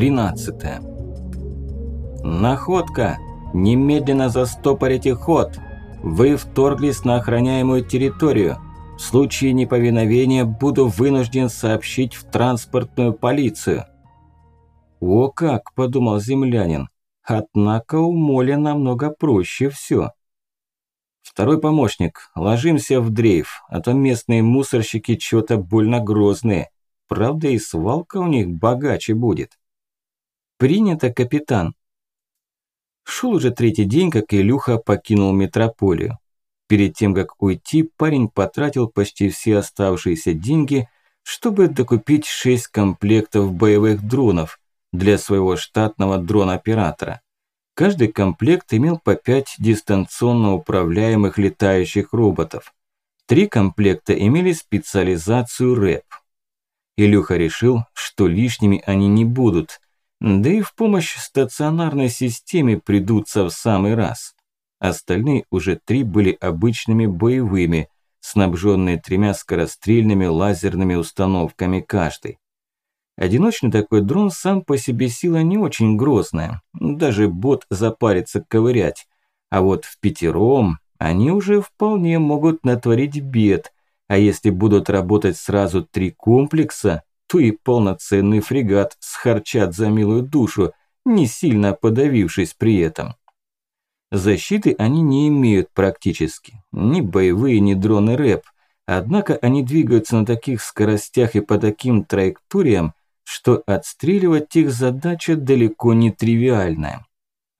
Глава 13 «Находка! Немедленно застопорите ход! Вы вторглись на охраняемую территорию. В случае неповиновения буду вынужден сообщить в транспортную полицию». «О как!» – подумал землянин. «Однако у Моли намного проще все. Второй помощник, ложимся в дрейф, а то местные мусорщики что-то больно грозные. Правда, и свалка у них богаче будет. Принято, капитан. Шел уже третий день, как Илюха покинул метрополию. Перед тем, как уйти, парень потратил почти все оставшиеся деньги, чтобы докупить шесть комплектов боевых дронов для своего штатного дрон-оператора. Каждый комплект имел по 5 дистанционно управляемых летающих роботов. Три комплекта имели специализацию РЭП. Илюха решил, что лишними они не будут, да и в помощь стационарной системе придутся в самый раз. Остальные уже три были обычными боевыми, снабженные тремя скорострельными лазерными установками каждый. Одиночный такой дрон сам по себе сила не очень грозная, даже бот запарится ковырять, а вот в пятером они уже вполне могут натворить бед, а если будут работать сразу три комплекса, то и полноценный фрегат схарчат за милую душу, не сильно подавившись при этом. Защиты они не имеют практически, ни боевые, ни дроны РЭП, однако они двигаются на таких скоростях и по таким траекториям, что отстреливать их задача далеко не тривиальная.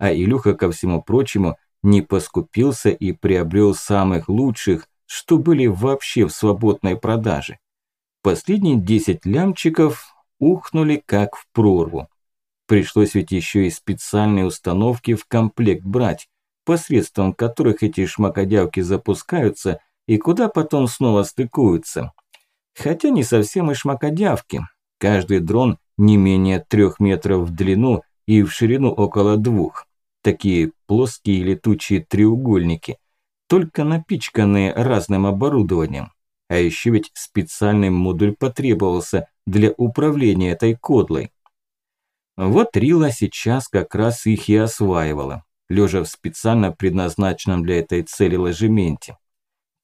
А Илюха, ко всему прочему, не поскупился и приобрел самых лучших, что были вообще в свободной продаже. Последние 10 лямчиков ухнули как в прорву. Пришлось ведь еще и специальные установки в комплект брать, посредством которых эти шмакодявки запускаются и куда потом снова стыкуются. Хотя не совсем и шмакодявки, Каждый дрон не менее трех метров в длину и в ширину около двух. Такие плоские летучие треугольники, только напичканные разным оборудованием. А еще ведь специальный модуль потребовался для управления этой кодлой. Вот Рила сейчас как раз их и осваивала, лежа в специально предназначенном для этой цели ложементе.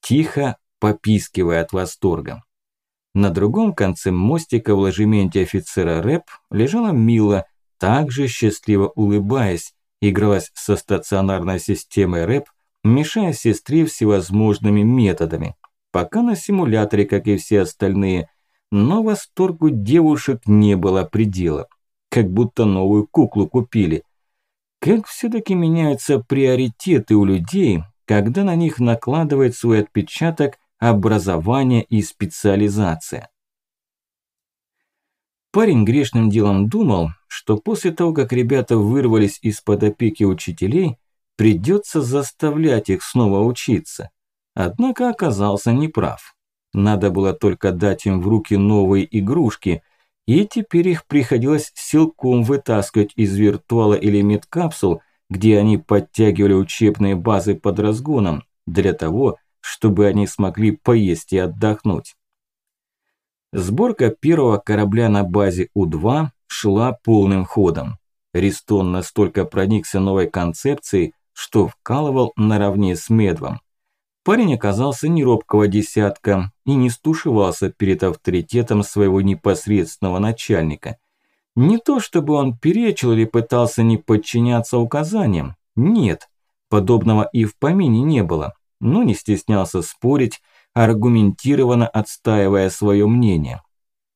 Тихо попискивая от восторга. На другом конце мостика в ложементе офицера рэп лежала Мила, также счастливо улыбаясь, игралась со стационарной системой рэп, мешая сестре всевозможными методами. Пока на симуляторе, как и все остальные, но восторгу девушек не было предела. Как будто новую куклу купили. Как все-таки меняются приоритеты у людей, когда на них накладывает свой отпечаток образование и специализация. Парень грешным делом думал, что после того, как ребята вырвались из-под опеки учителей, придется заставлять их снова учиться. Однако оказался неправ. Надо было только дать им в руки новые игрушки, и теперь их приходилось силком вытаскивать из виртуала или медкапсул, где они подтягивали учебные базы под разгоном, для того, чтобы они смогли поесть и отдохнуть. Сборка первого корабля на базе У-2 шла полным ходом. Ристон настолько проникся новой концепцией, что вкалывал наравне с Медвом. Парень оказался не робкого десятка и не стушевался перед авторитетом своего непосредственного начальника. Не то чтобы он перечил или пытался не подчиняться указаниям, нет, подобного и в помине не было но не стеснялся спорить, аргументированно отстаивая свое мнение.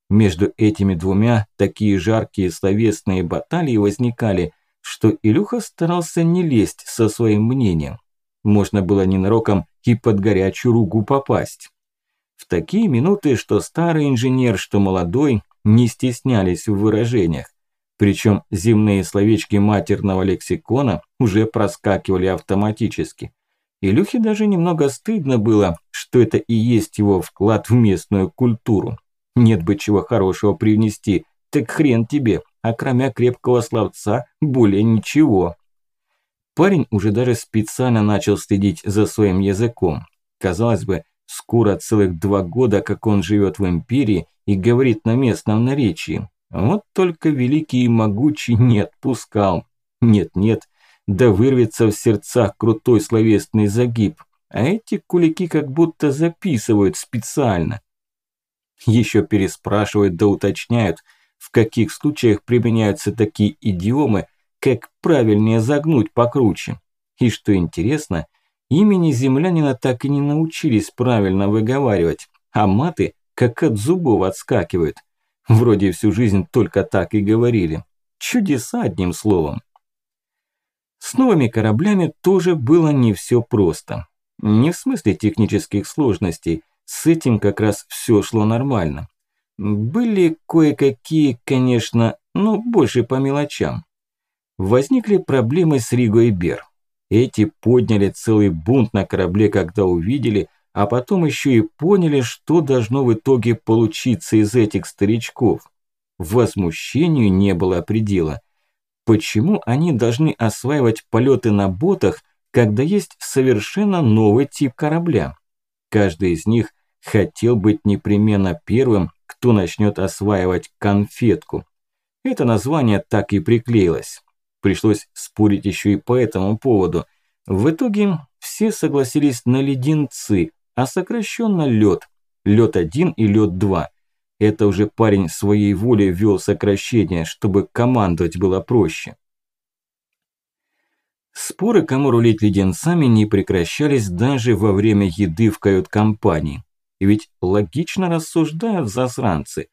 Между этими двумя такие жаркие словесные баталии возникали, что Илюха старался не лезть со своим мнением. Можно было ненароком и под горячую руку попасть. В такие минуты, что старый инженер, что молодой, не стеснялись в выражениях. Причем земные словечки матерного лексикона уже проскакивали автоматически. Илюхе даже немного стыдно было, что это и есть его вклад в местную культуру. Нет бы чего хорошего привнести, так хрен тебе, а кроме крепкого словца более ничего. Парень уже даже специально начал следить за своим языком. Казалось бы, скоро целых два года, как он живет в империи и говорит на местном наречии. Вот только великий и могучий не отпускал. Нет-нет, да вырвется в сердцах крутой словесный загиб. А эти кулики как будто записывают специально. Еще переспрашивают да уточняют, в каких случаях применяются такие идиомы, как правильнее загнуть покруче. И что интересно, имени землянина так и не научились правильно выговаривать, а маты как от зубов отскакивают. Вроде всю жизнь только так и говорили. Чудеса одним словом. С новыми кораблями тоже было не все просто. Не в смысле технических сложностей, с этим как раз все шло нормально. Были кое-какие, конечно, но больше по мелочам. Возникли проблемы с Риго и Бер. Эти подняли целый бунт на корабле, когда увидели, а потом еще и поняли, что должно в итоге получиться из этих старичков. Возмущению не было предела. Почему они должны осваивать полеты на ботах, когда есть совершенно новый тип корабля? Каждый из них хотел быть непременно первым, кто начнет осваивать конфетку. Это название так и приклеилось. Пришлось спорить еще и по этому поводу. В итоге все согласились на леденцы, а сокращенно лед. Лед 1 и лед 2. Это уже парень своей волей ввел сокращение, чтобы командовать было проще. Споры, кому рулить леденцами, не прекращались даже во время еды в кают-компании. И ведь логично рассуждают засранцы.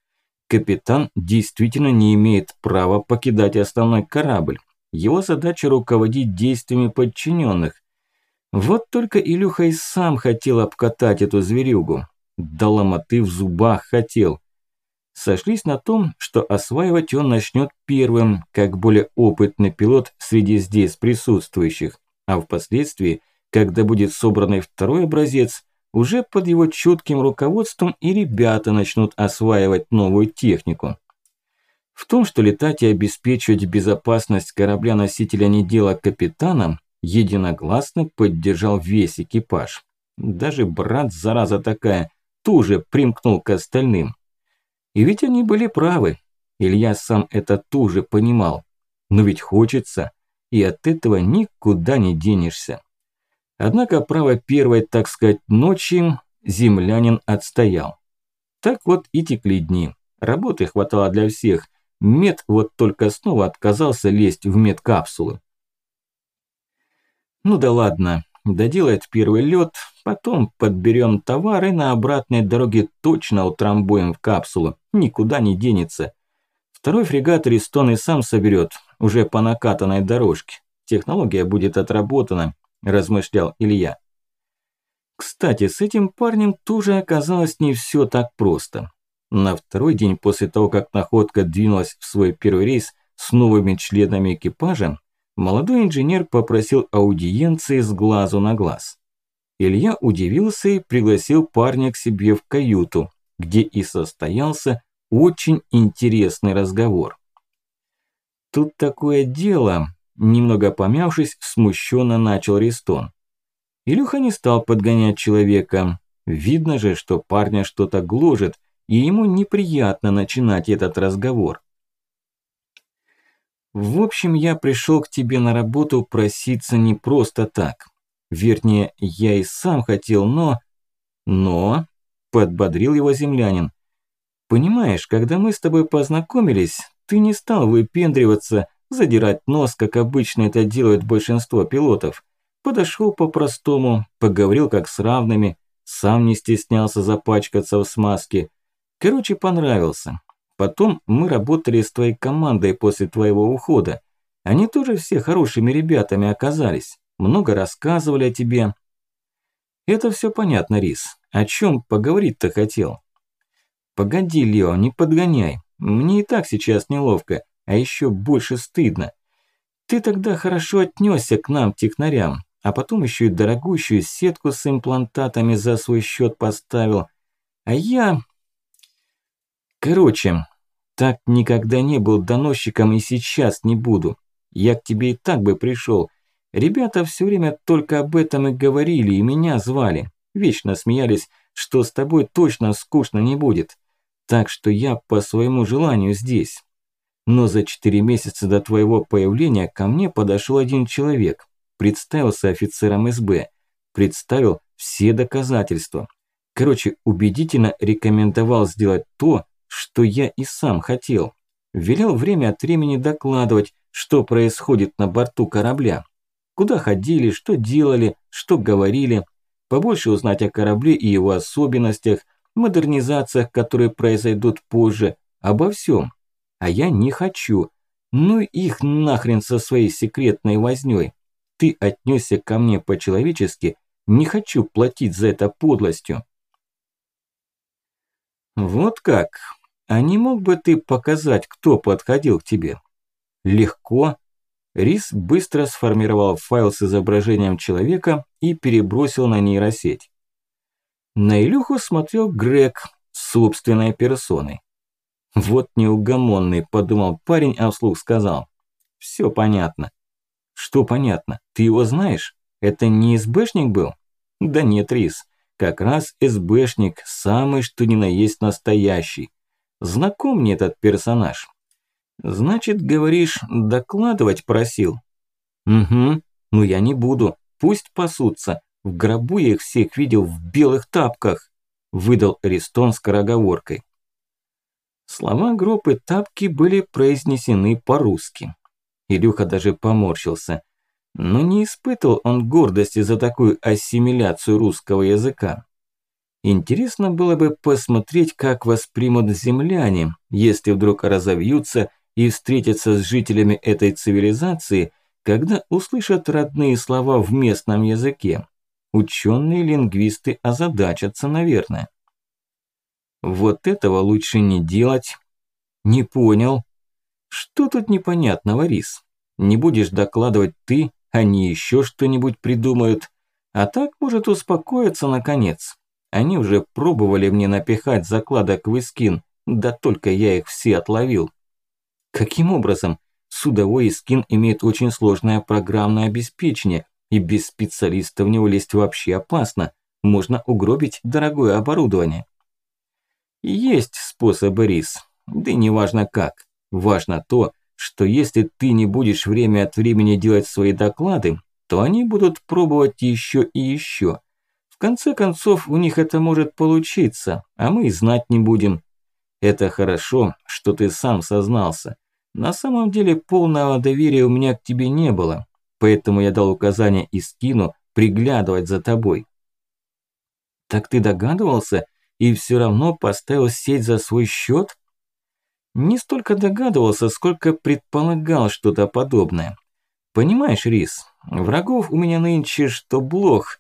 Капитан действительно не имеет права покидать основной корабль. Его задача руководить действиями подчиненных. Вот только Илюха и сам хотел обкатать эту зверюгу. Да ломоты в зубах хотел сошлись на том, что осваивать он начнет первым, как более опытный пилот среди здесь присутствующих, а впоследствии, когда будет собранный второй образец, уже под его чутким руководством и ребята начнут осваивать новую технику. В том, что летать и обеспечивать безопасность корабля-носителя не дело капитана, единогласно поддержал весь экипаж. Даже брат, зараза такая, тоже примкнул к остальным. И ведь они были правы. Илья сам это тоже понимал. Но ведь хочется, и от этого никуда не денешься. Однако право первой, так сказать, ночи землянин отстоял. Так вот и текли дни. Работы хватало для всех. Мед вот только снова отказался лезть в медкапсулы. Ну да ладно, доделает первый лед, потом подберем товар и на обратной дороге точно утрамбуем в капсулу никуда не денется. Второй фрегат Ристон и сам соберет, уже по накатанной дорожке. Технология будет отработана, размышлял Илья. Кстати, с этим парнем тоже оказалось не все так просто. На второй день после того, как находка двинулась в свой первый рейс с новыми членами экипажа, молодой инженер попросил аудиенции с глазу на глаз. Илья удивился и пригласил парня к себе в каюту, где и состоялся очень интересный разговор. Тут такое дело, немного помявшись, смущенно начал Ристон. Илюха не стал подгонять человека. Видно же, что парня что-то гложет, и ему неприятно начинать этот разговор. В общем, я пришел к тебе на работу проситься не просто так. Вернее, я и сам хотел, но... Но... Подбодрил его землянин. Понимаешь, когда мы с тобой познакомились, ты не стал выпендриваться, задирать нос, как обычно это делают большинство пилотов. Подошел по-простому, поговорил как с равными, сам не стеснялся запачкаться в смазке. Короче, понравился. Потом мы работали с твоей командой после твоего ухода. Они тоже все хорошими ребятами оказались. Много рассказывали о тебе. Это все понятно, Рис. О чем поговорить-то хотел? Погоди, Лео, не подгоняй. Мне и так сейчас неловко, а еще больше стыдно. Ты тогда хорошо отнесся к нам, технарям, а потом еще и дорогущую сетку с имплантатами за свой счет поставил. А я... Короче, так никогда не был доносчиком и сейчас не буду. Я к тебе и так бы пришел. Ребята все время только об этом и говорили, и меня звали. Вечно смеялись, что с тобой точно скучно не будет. Так что я по своему желанию здесь. но за четыре месяца до твоего появления ко мне подошел один человек, представился офицером СБ, представил все доказательства. Короче, убедительно рекомендовал сделать то, что я и сам хотел. Велел время от времени докладывать, что происходит на борту корабля. Куда ходили, что делали, что говорили. Побольше узнать о корабле и его особенностях, модернизациях, которые произойдут позже, обо всем а я не хочу. Ну их нахрен со своей секретной вознёй. Ты отнесся ко мне по-человечески, не хочу платить за это подлостью. Вот как? А не мог бы ты показать, кто подходил к тебе? Легко. Рис быстро сформировал файл с изображением человека и перебросил на нейросеть. На Илюху смотрел Грег собственной персоной. Вот неугомонный, подумал парень, а вслух сказал. Все понятно. Что понятно? Ты его знаешь? Это не СБшник был? Да нет, Рис. Как раз СБшник, самый что ни на есть настоящий. Знаком мне этот персонаж. Значит, говоришь, докладывать просил? Угу, ну я не буду. Пусть пасутся. В гробу я их всех видел в белых тапках. Выдал Аристон скороговоркой. Слова группы «тапки» были произнесены по-русски. Илюха даже поморщился. Но не испытывал он гордости за такую ассимиляцию русского языка. Интересно было бы посмотреть, как воспримут земляне, если вдруг разовьются и встретятся с жителями этой цивилизации, когда услышат родные слова в местном языке. Ученые-лингвисты озадачатся, наверное. Вот этого лучше не делать. Не понял. Что тут непонятного, Рис? Не будешь докладывать ты, они еще что-нибудь придумают. А так может успокоиться наконец. Они уже пробовали мне напихать закладок в Искин, да только я их все отловил. Каким образом? Судовой Искин имеет очень сложное программное обеспечение, и без специалиста в него лезть вообще опасно. Можно угробить дорогое оборудование. Есть способы, Рис. Да не важно как. Важно то, что если ты не будешь время от времени делать свои доклады, то они будут пробовать еще и еще. В конце концов, у них это может получиться, а мы и знать не будем. Это хорошо, что ты сам сознался. На самом деле полного доверия у меня к тебе не было, поэтому я дал указание и скину приглядывать за тобой. Так ты догадывался, и все равно поставил сеть за свой счет? Не столько догадывался, сколько предполагал что-то подобное. Понимаешь, Рис, врагов у меня нынче что блох.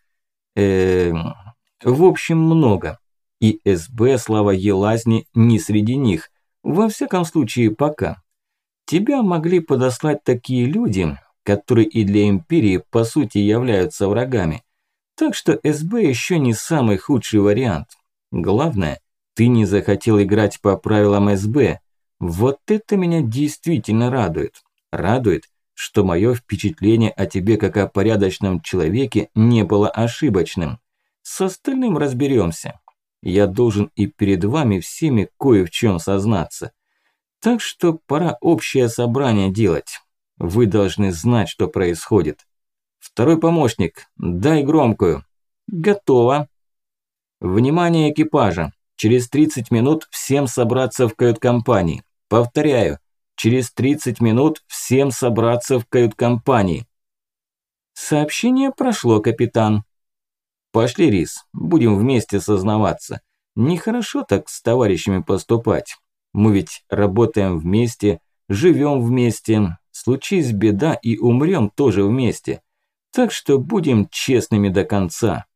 Э, в общем, много. И СБ, слава Елазни, не среди них. Во всяком случае, пока. Тебя могли подослать такие люди, которые и для Империи, по сути, являются врагами. Так что СБ еще не самый худший вариант. Главное, ты не захотел играть по правилам СБ. Вот это меня действительно радует. Радует, что мое впечатление о тебе как о порядочном человеке не было ошибочным. С остальным разберемся. Я должен и перед вами всеми кое в чем сознаться. Так что пора общее собрание делать. Вы должны знать, что происходит. Второй помощник, дай громкую. Готово. Внимание экипажа! Через 30 минут всем собраться в кают-компании. Повторяю, через 30 минут всем собраться в кают-компании. Сообщение прошло, капитан. Пошли, Рис, будем вместе сознаваться. Нехорошо так с товарищами поступать. Мы ведь работаем вместе, живем вместе, случись беда и умрем тоже вместе. Так что будем честными до конца.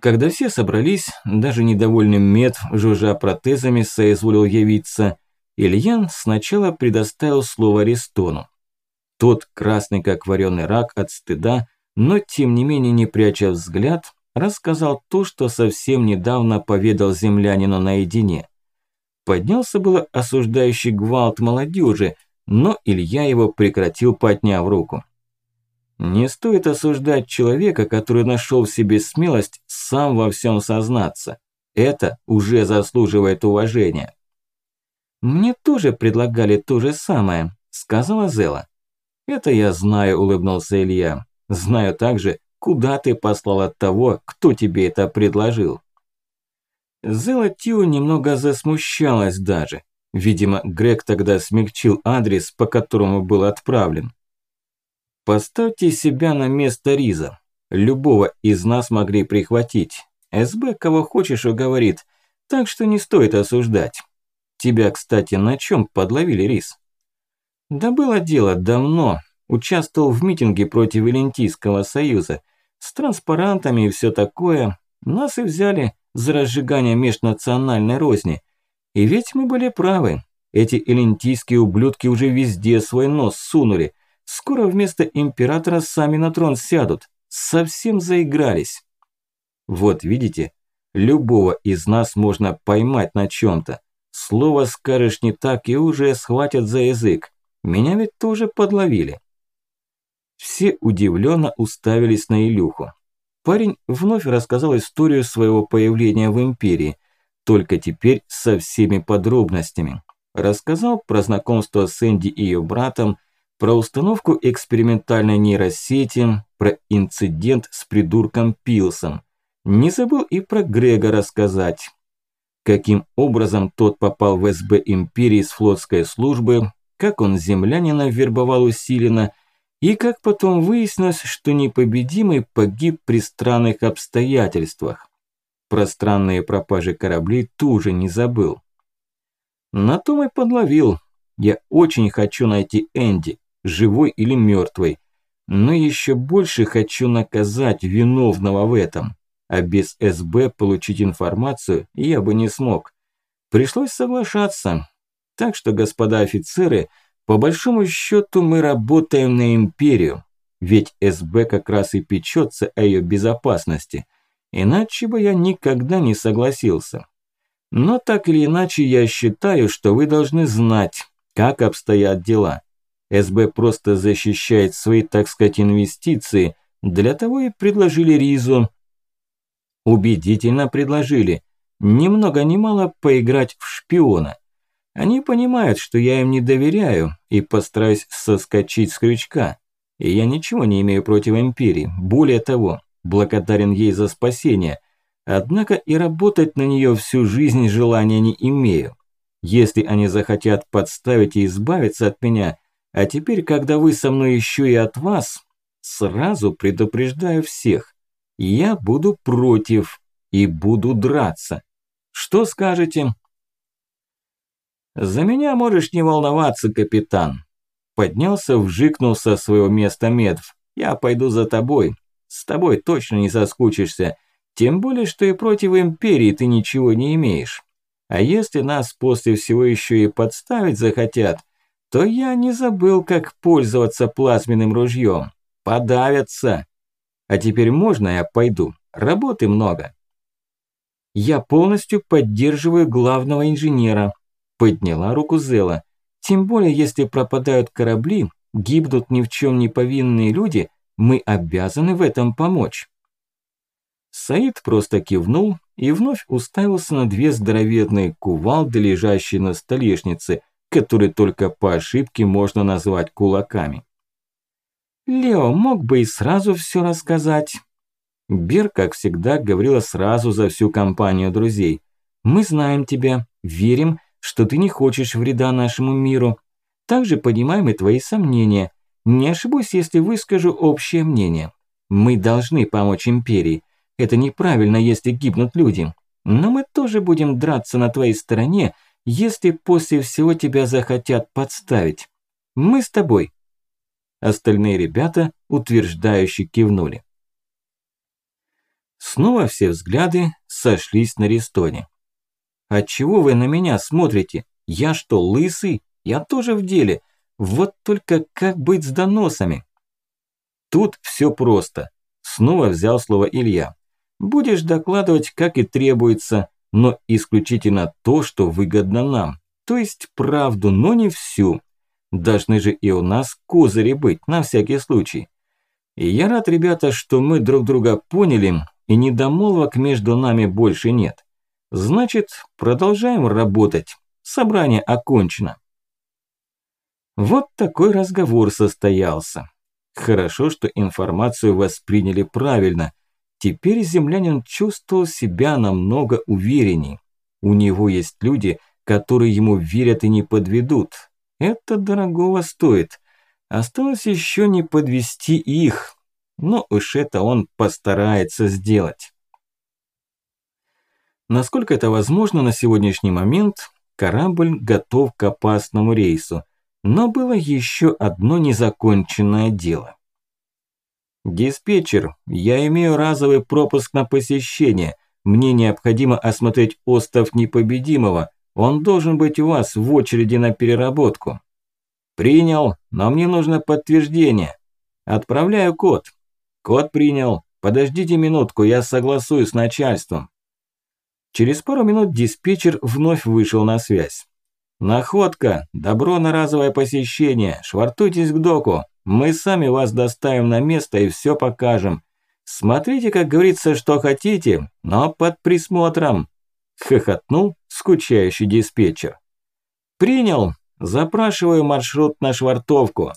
Когда все собрались, даже недовольный мед, жужжа протезами, соизволил явиться, Ильян сначала предоставил слово Рестону. Тот, красный как вареный рак от стыда, но тем не менее не пряча взгляд, рассказал то, что совсем недавно поведал землянину наедине. Поднялся было осуждающий гвалт молодежи, но Илья его прекратил, подняв руку. Не стоит осуждать человека, который нашел в себе смелость сам во всем сознаться. Это уже заслуживает уважения. Мне тоже предлагали то же самое, сказала Зела. Это я знаю, улыбнулся Илья. Знаю также, куда ты послала того, кто тебе это предложил. Зела Тио немного засмущалась даже. Видимо, Грег тогда смягчил адрес, по которому был отправлен. Поставьте себя на место Риза. Любого из нас могли прихватить. СБ кого хочешь уговорит, так что не стоит осуждать. Тебя, кстати, на чем подловили, Риз? Да было дело давно. Участвовал в митинге против Валентийского союза. С транспарантами и все такое. Нас и взяли за разжигание межнациональной розни. И ведь мы были правы. Эти элентийские ублюдки уже везде свой нос сунули. Скоро вместо императора сами на трон сядут. Совсем заигрались. Вот видите, любого из нас можно поймать на чем-то. Слово скажешь не так и уже схватят за язык. Меня ведь тоже подловили. Все удивленно уставились на Илюху. Парень вновь рассказал историю своего появления в Империи – только теперь со всеми подробностями. Рассказал про знакомство с Энди и ее братом, про установку экспериментальной нейросети, про инцидент с придурком Пилсом. Не забыл и про Грега рассказать. Каким образом тот попал в СБ Империи с флотской службы, как он землянина вербовал усиленно, и как потом выяснилось, что непобедимый погиб при странных обстоятельствах. Про странные пропажи кораблей тоже не забыл. На том и подловил. Я очень хочу найти Энди, живой или мертвый. Но еще больше хочу наказать виновного в этом. А без СБ получить информацию я бы не смог. Пришлось соглашаться. Так что, господа офицеры, по большому счету мы работаем на империю. Ведь СБ как раз и печется о ее безопасности – Иначе бы я никогда не согласился. Но так или иначе я считаю, что вы должны знать, как обстоят дела. СБ просто защищает свои, так сказать, инвестиции. Для того и предложили Ризу. Убедительно предложили. Ни много ни мало поиграть в шпиона. Они понимают, что я им не доверяю и постараюсь соскочить с крючка. И я ничего не имею против Империи. Более того, благодарен ей за спасение, однако и работать на нее всю жизнь желания не имею. Если они захотят подставить и избавиться от меня, а теперь, когда вы со мной еще и от вас, сразу предупреждаю всех, я буду против и буду драться. Что скажете? За меня можешь не волноваться, капитан. Поднялся, вжикнул со своего места Медв. Я пойду за тобой. С тобой точно не соскучишься. Тем более, что и против Империи ты ничего не имеешь. А если нас после всего еще и подставить захотят, то я не забыл, как пользоваться плазменным ружьем. Подавятся. А теперь можно я пойду? Работы много. Я полностью поддерживаю главного инженера. Подняла руку Зела. Тем более, если пропадают корабли, гибнут ни в чем не повинные люди, мы обязаны в этом помочь. Саид просто кивнул и вновь уставился на две здоровенные кувалды, лежащие на столешнице, которые только по ошибке можно назвать кулаками. Лео мог бы и сразу все рассказать. Бер, как всегда, говорила сразу за всю компанию друзей. «Мы знаем тебя, верим, что ты не хочешь вреда нашему миру. Также понимаем и твои сомнения, не ошибусь, если выскажу общее мнение. Мы должны помочь Империи. Это неправильно, если гибнут люди. Но мы тоже будем драться на твоей стороне, если после всего тебя захотят подставить. Мы с тобой. Остальные ребята утверждающе кивнули. Снова все взгляды сошлись на Рестоне. «А чего вы на меня смотрите? Я что, лысый? Я тоже в деле. Вот только как быть с доносами? Тут все просто. Снова взял слово Илья. Будешь докладывать, как и требуется, но исключительно то, что выгодно нам. То есть правду, но не всю. Должны же и у нас козыри быть, на всякий случай. И я рад, ребята, что мы друг друга поняли, и недомолвок между нами больше нет. Значит, продолжаем работать. Собрание окончено. Вот такой разговор состоялся. Хорошо, что информацию восприняли правильно. Теперь землянин чувствовал себя намного уверенней. У него есть люди, которые ему верят и не подведут. Это дорогого стоит. Осталось еще не подвести их. Но уж это он постарается сделать. Насколько это возможно на сегодняшний момент, корабль готов к опасному рейсу. Но было еще одно незаконченное дело. «Диспетчер, я имею разовый пропуск на посещение. Мне необходимо осмотреть остров Непобедимого. Он должен быть у вас в очереди на переработку». «Принял, но мне нужно подтверждение. Отправляю код». «Код принял. Подождите минутку, я согласую с начальством». Через пару минут диспетчер вновь вышел на связь. «Находка! Добро на разовое посещение! Швартуйтесь к доку! Мы сами вас доставим на место и все покажем. Смотрите, как говорится, что хотите, но под присмотром!» Хохотнул скучающий диспетчер. «Принял! Запрашиваю маршрут на швартовку!»